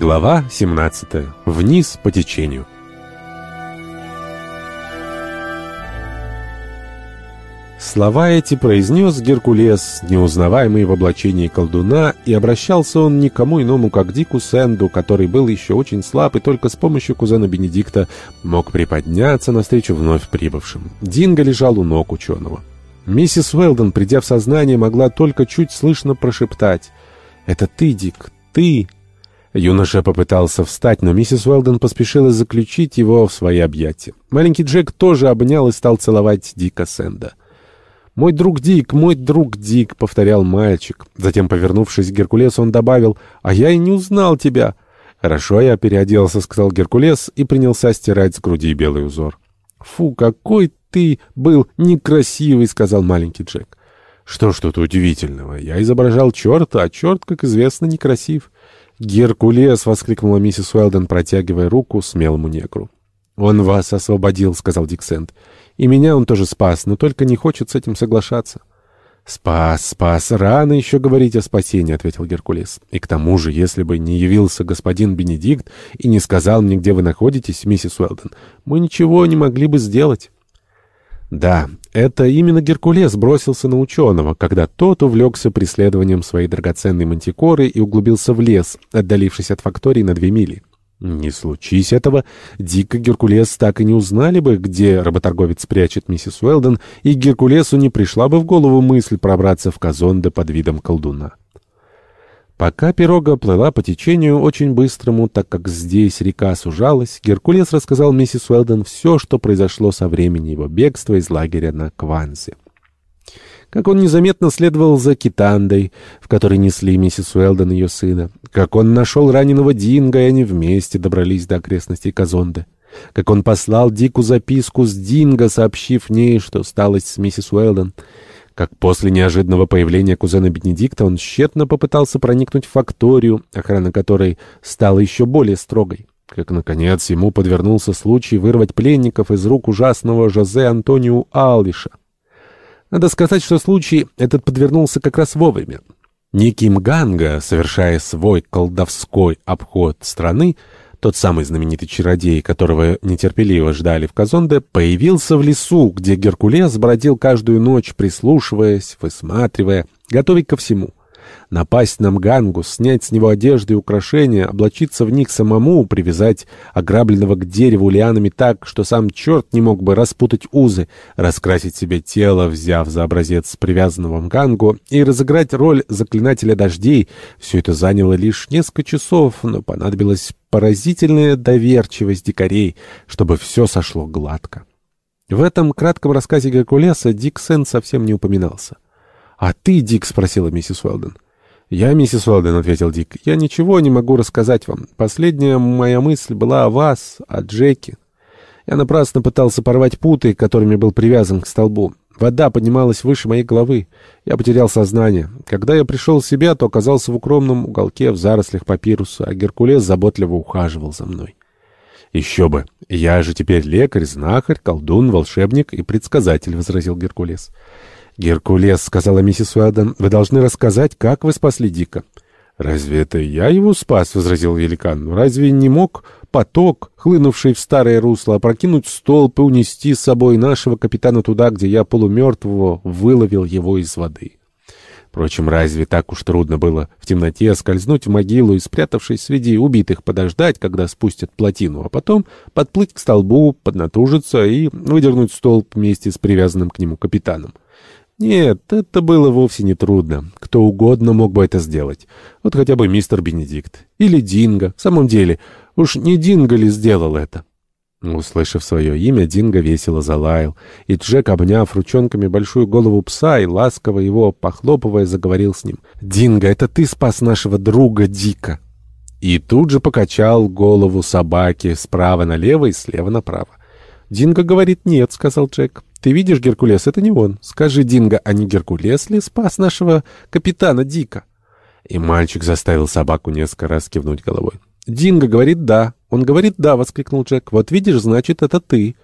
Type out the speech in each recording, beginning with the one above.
Глава 17. Вниз по течению. Слова эти произнес Геркулес, неузнаваемый в облачении колдуна, и обращался он никому иному, как Дику Сэнду, который был еще очень слаб и только с помощью кузена Бенедикта мог приподняться навстречу вновь прибывшим. Динго лежал у ног ученого. Миссис Уэлдон, придя в сознание, могла только чуть слышно прошептать «Это ты, Дик, ты!» Юноша попытался встать, но миссис Уэлдон поспешила заключить его в свои объятия. Маленький Джек тоже обнял и стал целовать Дика Сэнда. «Мой друг Дик, мой друг Дик», — повторял мальчик. Затем, повернувшись к Геркулесу, он добавил, «А я и не узнал тебя». «Хорошо, я переоделся», — сказал Геркулес и принялся стирать с груди белый узор. «Фу, какой ты был некрасивый», — сказал маленький Джек. «Что ж тут удивительного? Я изображал черта, а черт, как известно, некрасив». «Геркулес!» — воскликнула миссис Уэлден, протягивая руку смелому негру. «Он вас освободил», — сказал Диксент. «И меня он тоже спас, но только не хочет с этим соглашаться». «Спас, спас. Рано еще говорить о спасении», — ответил Геркулес. «И к тому же, если бы не явился господин Бенедикт и не сказал мне, где вы находитесь, миссис Уэлден, мы ничего не могли бы сделать». Да, это именно Геркулес бросился на ученого, когда тот увлекся преследованием своей драгоценной мантикоры и углубился в лес, отдалившись от фактории на две мили. Не случись этого, Дик и Геркулес так и не узнали бы, где работорговец прячет миссис Уэлден, и Геркулесу не пришла бы в голову мысль пробраться в Казонде под видом колдуна. Пока пирога плыла по течению очень быстрому, так как здесь река сужалась, Геркулес рассказал миссис Уэлден все, что произошло со времени его бегства из лагеря на Кванзе. Как он незаметно следовал за Китандой, в которой несли миссис Уэлдон и ее сына, как он нашел раненого Динго, и они вместе добрались до окрестностей Казонды, как он послал Дику записку с Динго, сообщив ней, что сталось с миссис Уэлдон, как после неожиданного появления кузена Бенедикта он тщетно попытался проникнуть в факторию, охрана которой стала еще более строгой как, наконец, ему подвернулся случай вырвать пленников из рук ужасного Жозе Антонио Алвиша. Надо сказать, что случай этот подвернулся как раз вовремя. Некий Мганга, совершая свой колдовской обход страны, тот самый знаменитый чародей, которого нетерпеливо ждали в Казонде, появился в лесу, где Геркулес бродил каждую ночь, прислушиваясь, высматривая, готовясь ко всему — напасть на Мгангу, снять с него одежды и украшения, облачиться в них самому, привязать ограбленного к дереву лианами так, что сам черт не мог бы распутать узы, раскрасить себе тело, взяв за образец привязанного Мгангу, и разыграть роль заклинателя дождей. Все это заняло лишь несколько часов, но понадобилась поразительная доверчивость дикарей, чтобы все сошло гладко. В этом кратком рассказе Геркулеса Дик Сен совсем не упоминался. «А ты, Дик?» — спросила миссис Уэлден. «Я, миссис Уэлден», — ответил Дик, — «я ничего не могу рассказать вам. Последняя моя мысль была о вас, о Джеке. Я напрасно пытался порвать путы, которыми был привязан к столбу. Вода поднималась выше моей головы. Я потерял сознание. Когда я пришел в себя, то оказался в укромном уголке в зарослях папируса, а Геркулес заботливо ухаживал за мной. «Еще бы! Я же теперь лекарь, знахарь, колдун, волшебник и предсказатель», — возразил Геркулес. «Геркулес», — сказала миссис Уэлдон, — «вы должны рассказать, как вы спасли Дика». «Разве это я его спас?» — возразил великан. «Разве не мог поток, хлынувший в старое русло, опрокинуть столб и унести с собой нашего капитана туда, где я полумертвого выловил его из воды?» Впрочем, разве так уж трудно было в темноте скользнуть в могилу и, спрятавшись среди убитых, подождать, когда спустят плотину, а потом подплыть к столбу, поднатужиться и выдернуть столб вместе с привязанным к нему капитаном? Нет, это было вовсе не трудно. Кто угодно мог бы это сделать. Вот хотя бы мистер Бенедикт. Или Динго. В самом деле, уж не Динго ли сделал это? Услышав свое имя, Динго весело залаял, и Джек, обняв ручонками большую голову пса и ласково его похлопывая, заговорил с ним. «Динго, это ты спас нашего друга Дика!» И тут же покачал голову собаки справа налево и слева направо. «Динго говорит нет», — сказал Джек. Ты видишь, Геркулес, это не он. Скажи, Динго, а не Геркулес ли спас нашего капитана Дика?» И мальчик заставил собаку несколько раз кивнуть головой. «Динго говорит «да». Он говорит «да», — воскликнул Джек. «Вот видишь, значит, это ты».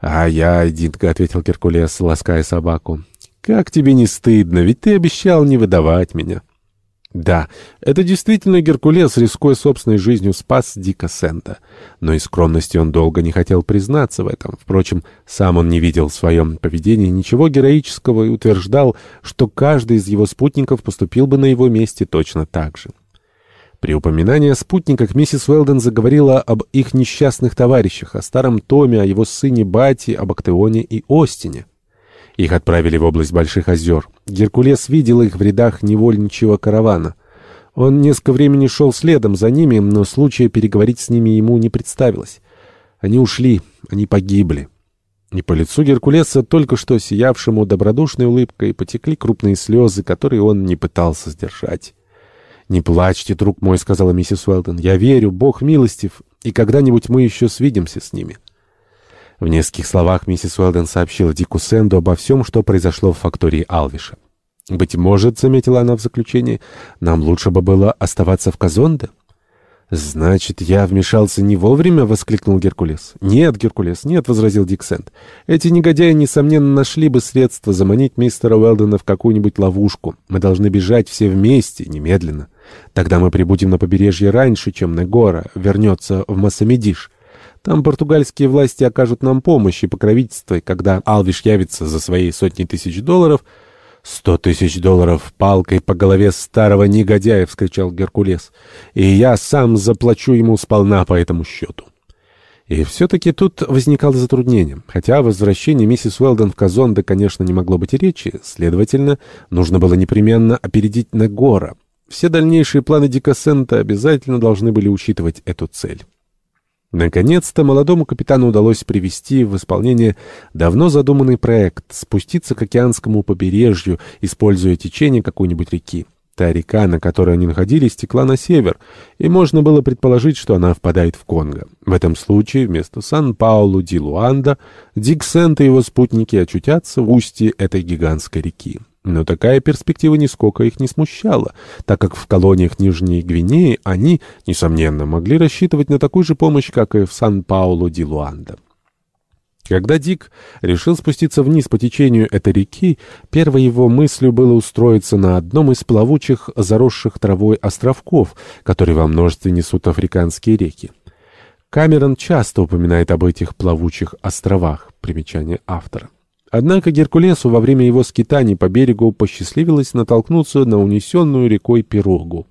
«А я, Динго», — ответил Геркулес, лаская собаку. «Как тебе не стыдно, ведь ты обещал не выдавать меня». Да, это действительно Геркулес, рискуя собственной жизнью, спас Дика Сента. Но из скромности он долго не хотел признаться в этом. Впрочем, сам он не видел в своем поведении ничего героического и утверждал, что каждый из его спутников поступил бы на его месте точно так же. При упоминании о спутниках миссис Уэлден заговорила об их несчастных товарищах, о старом Томе, о его сыне Бати, об Актеоне и Остине. Их отправили в область Больших озер. Геркулес видел их в рядах невольничьего каравана. Он несколько времени шел следом за ними, но случая переговорить с ними ему не представилось. Они ушли, они погибли. И по лицу Геркулеса, только что сиявшему добродушной улыбкой, потекли крупные слезы, которые он не пытался сдержать. «Не плачьте, друг мой», — сказала миссис Уэлтон. «Я верю, Бог милостив, и когда-нибудь мы еще свидимся с ними». В нескольких словах миссис Уэлден сообщила Дику Сэнду обо всем, что произошло в фактории Алвиша. «Быть может, — заметила она в заключении, — нам лучше бы было оставаться в Казонде?» «Значит, я вмешался не вовремя?» — воскликнул Геркулес. «Нет, Геркулес, нет», — возразил Дик Сэнд. «Эти негодяи, несомненно, нашли бы средства заманить мистера Уэлдена в какую-нибудь ловушку. Мы должны бежать все вместе, немедленно. Тогда мы прибудем на побережье раньше, чем Негора вернется в Массамедиш. Там португальские власти окажут нам помощь и покровительство, и когда Алвиш явится за свои сотни тысяч долларов... «Сто тысяч долларов палкой по голове старого негодяя!» — вскричал Геркулес. «И я сам заплачу ему сполна по этому счету». И все-таки тут возникало затруднение. Хотя о возвращении миссис Уэлдон в Казонде, конечно, не могло быть и речи. Следовательно, нужно было непременно опередить Негора. Все дальнейшие планы Дикасента обязательно должны были учитывать эту цель. Наконец-то молодому капитану удалось привести в исполнение давно задуманный проект — спуститься к океанскому побережью, используя течение какой-нибудь реки. Та река, на которой они находились, текла на север, и можно было предположить, что она впадает в Конго. В этом случае вместо Сан-Паулу-ди-Луанда Диксент и его спутники очутятся в устье этой гигантской реки. Но такая перспектива нисколько их не смущала, так как в колониях Нижней Гвинеи они, несомненно, могли рассчитывать на такую же помощь, как и в Сан-Паулу-ди-Луанда. Когда Дик решил спуститься вниз по течению этой реки, первой его мыслью было устроиться на одном из плавучих, заросших травой островков, которые во множестве несут африканские реки. Камерон часто упоминает об этих плавучих островах, примечание автора. Однако Геркулесу во время его скитаний по берегу посчастливилось натолкнуться на унесенную рекой пирогу.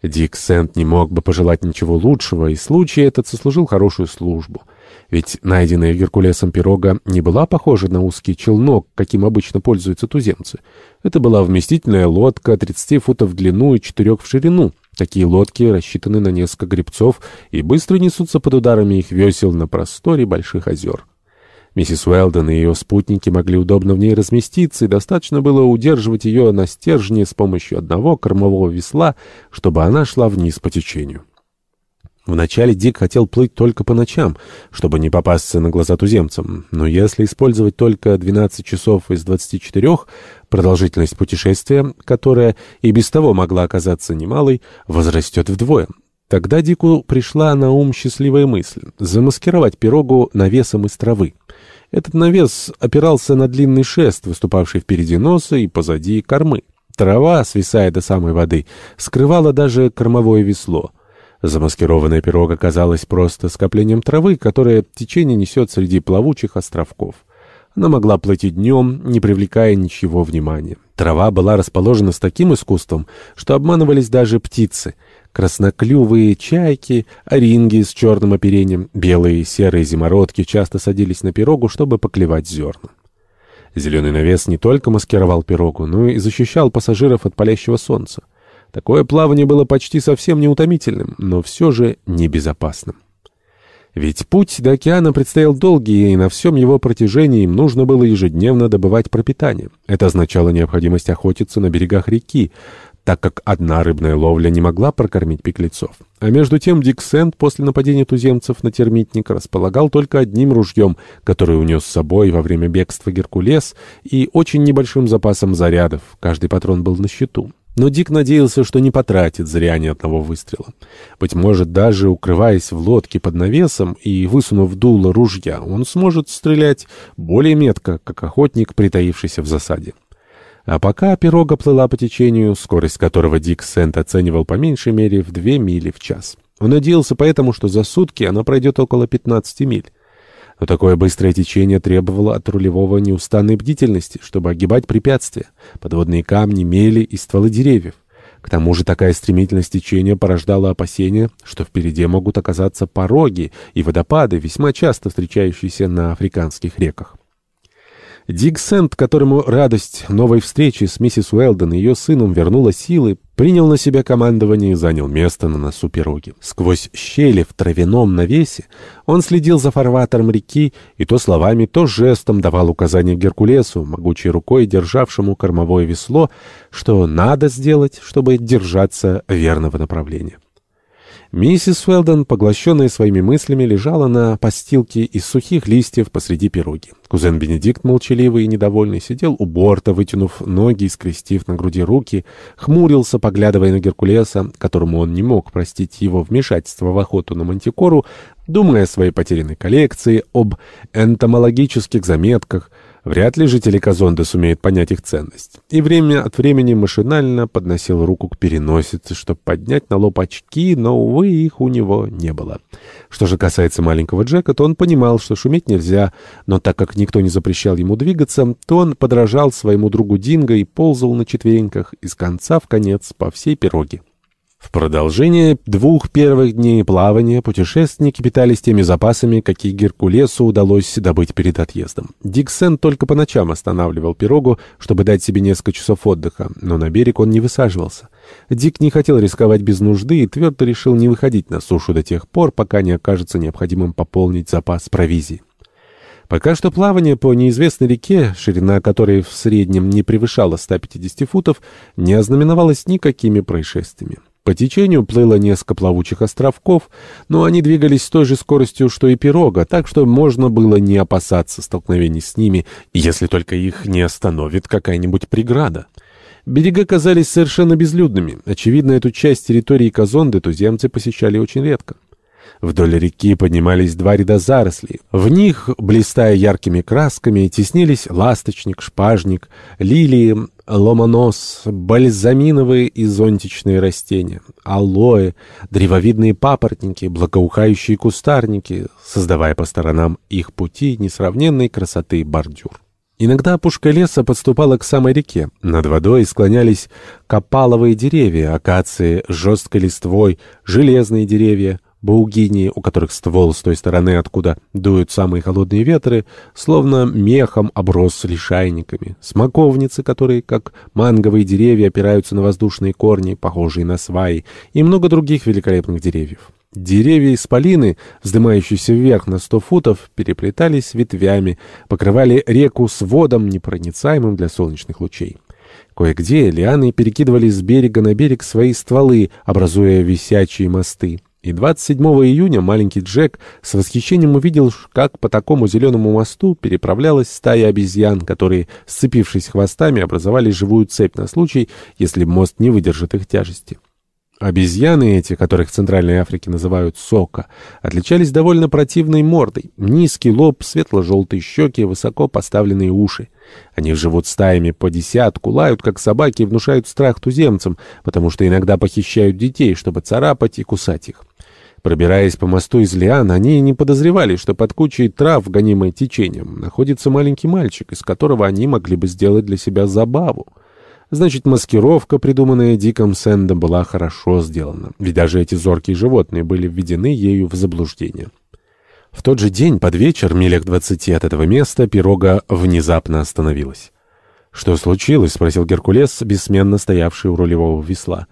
Дик Сент не мог бы пожелать ничего лучшего, и случай этот сослужил хорошую службу. Ведь найденная Геркулесом пирога не была похожа на узкий челнок, каким обычно пользуются туземцы. Это была вместительная лодка 30 футов в длину и 4 в ширину. Такие лодки рассчитаны на несколько гребцов и быстро несутся под ударами их весел на просторе больших озер. Миссис Уэлден и ее спутники могли удобно в ней разместиться, и достаточно было удерживать ее на стержне с помощью одного кормового весла, чтобы она шла вниз по течению. Вначале Дик хотел плыть только по ночам, чтобы не попасться на глаза туземцам, но если использовать только 12 часов из 24, продолжительность путешествия, которая и без того могла оказаться немалой, возрастет вдвое. Тогда Дику пришла на ум счастливая мысль — замаскировать пирогу навесом из травы. Этот навес опирался на длинный шест, выступавший впереди носа и позади кормы. Трава, свисая до самой воды, скрывала даже кормовое весло. Замаскированная пирога казалась просто скоплением травы, которое течение несет среди плавучих островков. Она могла и днем, не привлекая ничего внимания. Трава была расположена с таким искусством, что обманывались даже птицы — Красноклювые чайки, оринги с черным оперением, белые и серые зимородки часто садились на пирогу, чтобы поклевать зерна. Зеленый навес не только маскировал пирогу, но и защищал пассажиров от палящего солнца. Такое плавание было почти совсем неутомительным, но все же небезопасным. Ведь путь до океана предстоял долгий, и на всем его протяжении им нужно было ежедневно добывать пропитание. Это означало необходимость охотиться на берегах реки, так как одна рыбная ловля не могла прокормить пеклецов. А между тем Дик Сэнд после нападения туземцев на термитник располагал только одним ружьем, которое унес с собой во время бегства Геркулес, и очень небольшим запасом зарядов, каждый патрон был на счету. Но Дик надеялся, что не потратит зря ни одного выстрела. Быть может, даже укрываясь в лодке под навесом и высунув дуло ружья, он сможет стрелять более метко, как охотник, притаившийся в засаде. А пока пирога плыла по течению, скорость которого Дик Сент оценивал по меньшей мере в две мили в час. Он надеялся поэтому, что за сутки она пройдет около 15 миль. Но такое быстрое течение требовало от рулевого неустанной бдительности, чтобы огибать препятствия, подводные камни, мели и стволы деревьев. К тому же такая стремительность течения порождала опасения, что впереди могут оказаться пороги и водопады, весьма часто встречающиеся на африканских реках. Дик Сент, которому радость новой встречи с миссис Уэлден и ее сыном вернула силы, принял на себя командование и занял место на носу пироги. Сквозь щели в травяном навесе он следил за фарватером реки и то словами, то жестом давал указания Геркулесу, могучей рукой державшему кормовое весло, что надо сделать, чтобы держаться верного направления. Миссис Уэлдон, поглощенная своими мыслями, лежала на постилке из сухих листьев посреди пироги. Кузен Бенедикт, молчаливый и недовольный, сидел у борта, вытянув ноги и скрестив на груди руки, хмурился, поглядывая на Геркулеса, которому он не мог простить его вмешательство в охоту на мантикору, думая о своей потерянной коллекции, об энтомологических заметках — Вряд ли жители Казонды сумеют понять их ценность. И время от времени машинально подносил руку к переносице, чтобы поднять на лоб очки, но, увы, их у него не было. Что же касается маленького Джека, то он понимал, что шуметь нельзя, но так как никто не запрещал ему двигаться, то он подражал своему другу Динго и ползал на четвереньках из конца в конец по всей пироге. В продолжение двух первых дней плавания путешественники питались теми запасами, какие Геркулесу удалось добыть перед отъездом. Диксен только по ночам останавливал пирогу, чтобы дать себе несколько часов отдыха, но на берег он не высаживался. Дик не хотел рисковать без нужды и твердо решил не выходить на сушу до тех пор, пока не окажется необходимым пополнить запас провизии. Пока что плавание по неизвестной реке, ширина которой в среднем не превышала 150 футов, не ознаменовалось никакими происшествиями. По течению плыло несколько плавучих островков, но они двигались с той же скоростью, что и пирога, так что можно было не опасаться столкновений с ними, если только их не остановит какая-нибудь преграда. Берега казались совершенно безлюдными. Очевидно, эту часть территории Казонды туземцы посещали очень редко. Вдоль реки поднимались два ряда зарослей. В них, блистая яркими красками, теснились ласточник, шпажник, лилии, ломонос, бальзаминовые и зонтичные растения, алоэ, древовидные папоротники, благоухающие кустарники, создавая по сторонам их пути несравненной красоты бордюр. Иногда опушка леса подступала к самой реке. Над водой склонялись копаловые деревья, акации с жесткой листвой, железные деревья, Баугини, у которых ствол с той стороны, откуда дуют самые холодные ветры, словно мехом оброс лишайниками. Смоковницы, которые, как манговые деревья, опираются на воздушные корни, похожие на сваи, и много других великолепных деревьев. Деревья исполины, вздымающиеся вверх на сто футов, переплетались ветвями, покрывали реку с водом, непроницаемым для солнечных лучей. Кое-где лианы перекидывали с берега на берег свои стволы, образуя висячие мосты. И 27 июня маленький Джек с восхищением увидел, как по такому зеленому мосту переправлялась стая обезьян, которые, сцепившись хвостами, образовали живую цепь на случай, если мост не выдержит их тяжести. Обезьяны эти, которых в Центральной Африке называют сока, отличались довольно противной мордой. Низкий лоб, светло-желтые щеки, высоко поставленные уши. Они живут стаями по десятку, лают, как собаки, и внушают страх туземцам, потому что иногда похищают детей, чтобы царапать и кусать их. Пробираясь по мосту из лиан, они не подозревали, что под кучей трав, гонимой течением, находится маленький мальчик, из которого они могли бы сделать для себя забаву. Значит, маскировка, придуманная Диком Сэндом, была хорошо сделана, ведь даже эти зоркие животные были введены ею в заблуждение. В тот же день, под вечер, милях двадцати от этого места, пирога внезапно остановилась. «Что случилось?» — спросил Геркулес, бессменно стоявший у рулевого весла.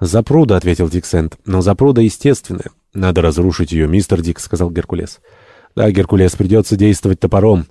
«Запруда», — ответил Дик Сэнд, — «но запруда естественная». «Надо разрушить ее, мистер Дик», — сказал Геркулес. «Да, Геркулес, придется действовать топором».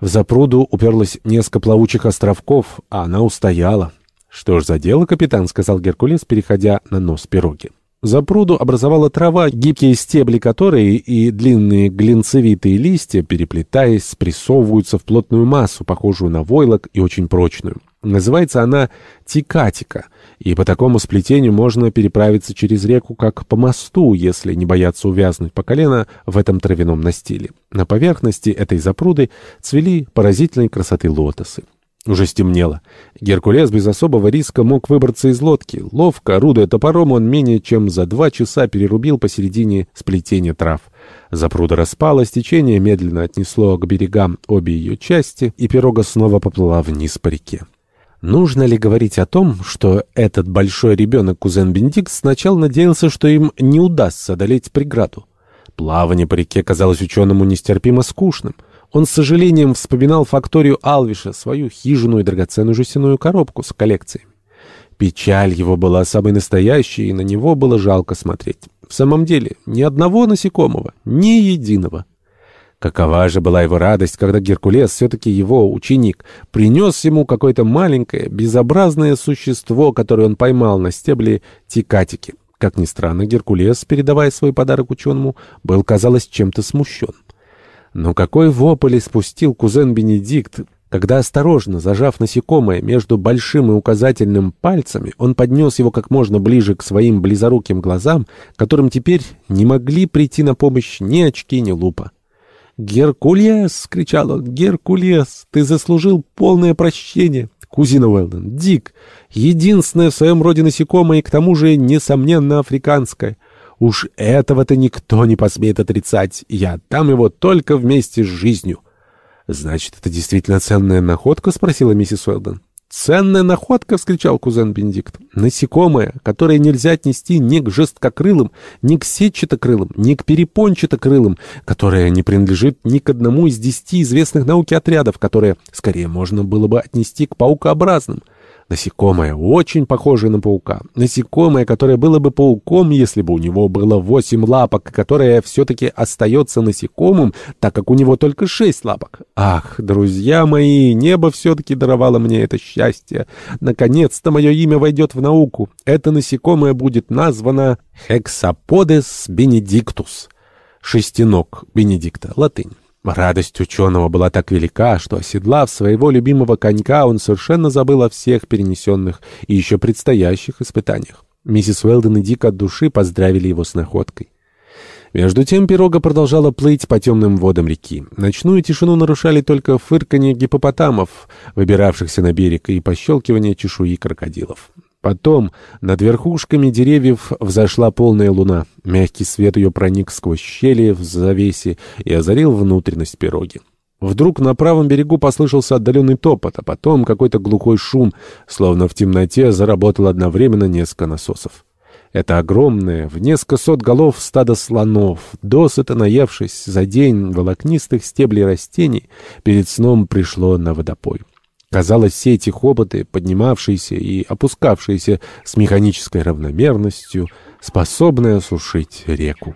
В запруду уперлось несколько плавучих островков, а она устояла. «Что ж за дело, капитан?» — сказал Геркулес, переходя на нос пироги. Запруду образовала трава, гибкие стебли которой и длинные глинцевитые листья, переплетаясь, спрессовываются в плотную массу, похожую на войлок и очень прочную. Называется она тикатика, и по такому сплетению можно переправиться через реку как по мосту, если не бояться увязнуть по колено в этом травяном настиле. На поверхности этой запруды цвели поразительной красоты лотосы. Уже стемнело. Геркулес без особого риска мог выбраться из лодки. Ловко, орудуя топором, он менее чем за два часа перерубил посередине сплетения трав. Запруда распалась, течение медленно отнесло к берегам обе ее части, и пирога снова поплыла вниз по реке. Нужно ли говорить о том, что этот большой ребенок, кузен Бенедикт, сначала надеялся, что им не удастся одолеть преграду? Плавание по реке казалось ученому нестерпимо скучным. Он с сожалением вспоминал факторию Алвиша, свою хижину и драгоценную жестяную коробку с коллекциями. Печаль его была самой настоящей, и на него было жалко смотреть. В самом деле, ни одного насекомого, ни единого. Какова же была его радость, когда Геркулес, все-таки его ученик, принес ему какое-то маленькое, безобразное существо, которое он поймал на стебле тикатики. Как ни странно, Геркулес, передавая свой подарок ученому, был, казалось, чем-то смущен. Но какой вопль спустил кузен Бенедикт, когда, осторожно зажав насекомое между большим и указательным пальцами, он поднес его как можно ближе к своим близоруким глазам, которым теперь не могли прийти на помощь ни очки, ни лупа. «Геркулес!» — кричал он. «Геркулес! Ты заслужил полное прощение!» Кузина Уэлдон, Дик, единственное в своем роде насекомое и к тому же, несомненно, африканское. Уж этого-то никто не посмеет отрицать. Я отдам его только вместе с жизнью. «Значит, это действительно ценная находка?» — спросила миссис Уэлдон. «Ценная находка!» — вскричал кузен Бенедикт. «Насекомое, которое нельзя отнести ни к жесткокрылым, ни к сетчатокрылым, ни к перепончатокрылым, которое не принадлежит ни к одному из десяти известных науке отрядов, которое, скорее, можно было бы отнести к паукообразным». Насекомое, очень похожее на паука. Насекомое, которое было бы пауком, если бы у него было восемь лапок, которое все-таки остается насекомым, так как у него только шесть лапок. Ах, друзья мои, небо все-таки даровало мне это счастье. Наконец-то мое имя войдет в науку. Это насекомое будет названо Hexapodes benedictus. Шестиног Бенедикта, латынь. Радость ученого была так велика, что, оседлав своего любимого конька, он совершенно забыл о всех перенесенных и еще предстоящих испытаниях. Миссис Уэлден и Дик от души поздравили его с находкой. Между тем пирога продолжала плыть по темным водам реки. Ночную тишину нарушали только фырканье гипопотамов, выбиравшихся на берег, и пощелкивание чешуи крокодилов. Потом над верхушками деревьев взошла полная луна. Мягкий свет ее проник сквозь щели в завесе и озарил внутренность пироги. Вдруг на правом берегу послышался отдаленный топот, а потом какой-то глухой шум, словно в темноте заработало одновременно несколько насосов. Это огромное, в несколько сот голов стадо слонов, досыта наевшись за день волокнистых стеблей растений, перед сном пришло на водопой. Казалось, все эти хоботы, поднимавшиеся и опускавшиеся с механической равномерностью, способны осушить реку.